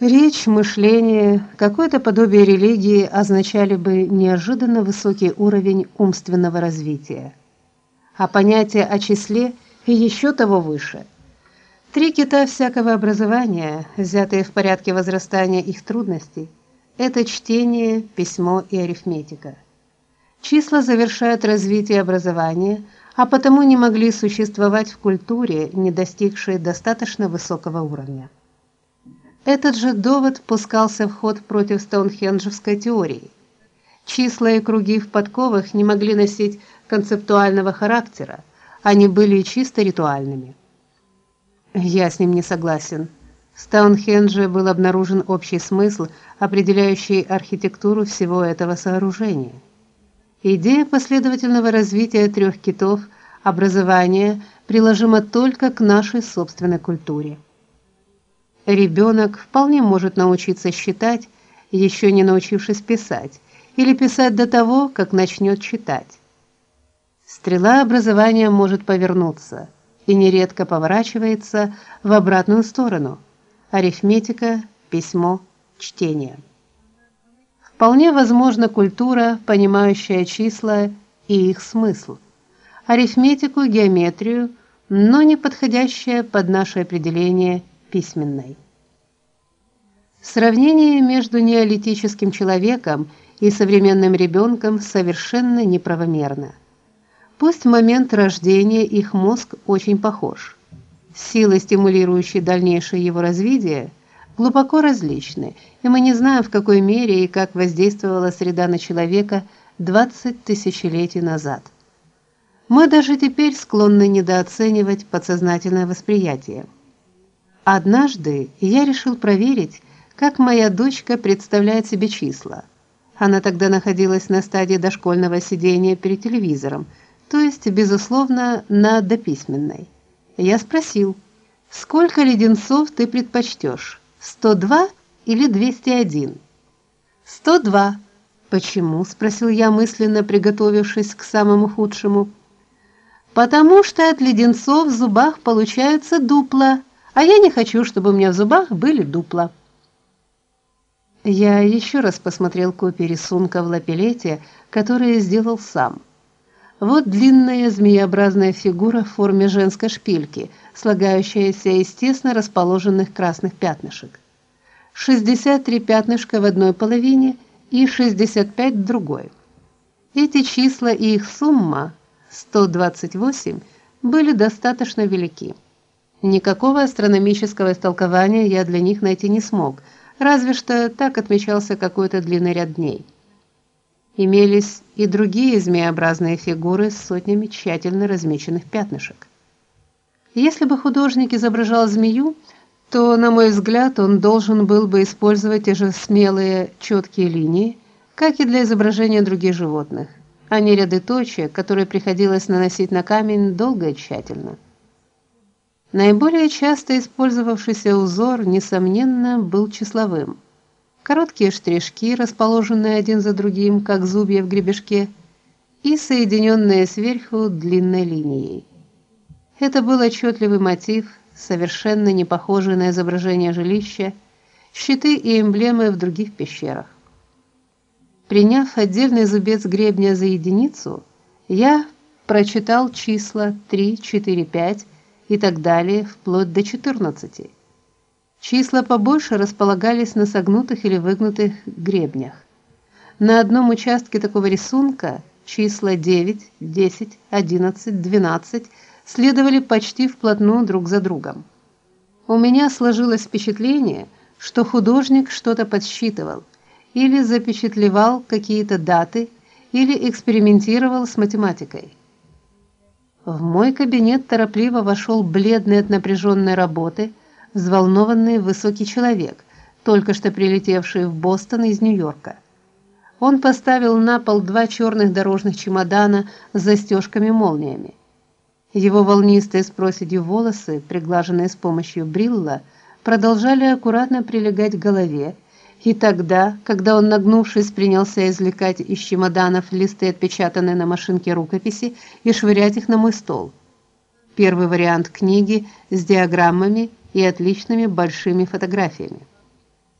Речь, мышление, какое-то подобие религии означали бы неожиданно высокий уровень умственного развития. А понятие о числе еще того выше. Три кита всякого образования, взятые в порядке возрастания их трудностей, это чтение, письмо и арифметика. Числа завершают развитие образования, а потому не могли существовать в культуре, не достигшей достаточно высокого уровня. Этот же довод пускался в ход против Стоунхенджевской теории. Числа и круги в подковах не могли носить концептуального характера, они были чисто ритуальными. Я с ним не согласен. В Стоунхендже был обнаружен общий смысл, определяющий архитектуру всего этого сооружения. Идея последовательного развития трех китов образования приложима только к нашей собственной культуре. Ребенок вполне может научиться считать, еще не научившись писать, или писать до того, как начнет читать. Стрела образования может повернуться и нередко поворачивается в обратную сторону. Арифметика, письмо, чтение. Вполне возможна культура, понимающая числа и их смысл. Арифметику, геометрию, но не подходящая под наше определение письменной. Сравнение между неолитическим человеком и современным ребенком совершенно неправомерно. Пусть в момент рождения их мозг очень похож. Силы, стимулирующие дальнейшее его развитие, глубоко различны, и мы не знаем, в какой мере и как воздействовала среда на человека 20 тысячелетий назад. Мы даже теперь склонны недооценивать подсознательное восприятие. Однажды я решил проверить, как моя дочка представляет себе числа. Она тогда находилась на стадии дошкольного сидения перед телевизором, то есть, безусловно, на дописьменной. Я спросил: "Сколько леденцов ты предпочтешь? 102 или 201?" "102". "Почему?" спросил я мысленно, приготовившись к самому худшему. "Потому что от леденцов в зубах получается дупло", а я не хочу, чтобы у меня в зубах были дупла. Я еще раз посмотрел копии рисунка в лапелете, которые сделал сам. Вот длинная змееобразная фигура в форме женской шпильки, слагающаяся из тесно расположенных красных пятнышек. 63 пятнышка в одной половине и 65 в другой. Эти числа и их сумма 128 были достаточно велики. Никакого астрономического истолкования я для них найти не смог, разве что так отмечался какой-то длинный ряд дней. Имелись и другие змеобразные фигуры с сотнями тщательно размеченных пятнышек. Если бы художник изображал змею, то, на мой взгляд, он должен был бы использовать те же смелые, четкие линии, как и для изображения других животных, а не ряды точек, которые приходилось наносить на камень долго и тщательно. Наиболее часто использовавшийся узор несомненно был числовым. Короткие штришки, расположенные один за другим, как зубья в гребешке, и соединенные сверху длинной линией. Это был отчетливый мотив, совершенно не похожий на изображение жилища, щиты и эмблемы в других пещерах. Приняв отдельный зубец гребня за единицу, я прочитал числа 3, 4, 5 и так далее, вплоть до 14. Числа побольше располагались на согнутых или выгнутых гребнях. На одном участке такого рисунка числа 9, 10, 11, 12 следовали почти вплотную друг за другом. У меня сложилось впечатление, что художник что-то подсчитывал или запечатлевал какие-то даты или экспериментировал с математикой. В мой кабинет торопливо вошел бледный от напряженной работы, взволнованный высокий человек, только что прилетевший в Бостон из Нью-Йорка. Он поставил на пол два черных дорожных чемодана с застежками-молниями. Его волнистые с проседью волосы, приглаженные с помощью брилла, продолжали аккуратно прилегать к голове, и тогда, когда он, нагнувшись, принялся извлекать из чемоданов листы, отпечатанные на машинке рукописи, и швырять их на мой стол. Первый вариант книги с диаграммами и отличными большими фотографиями.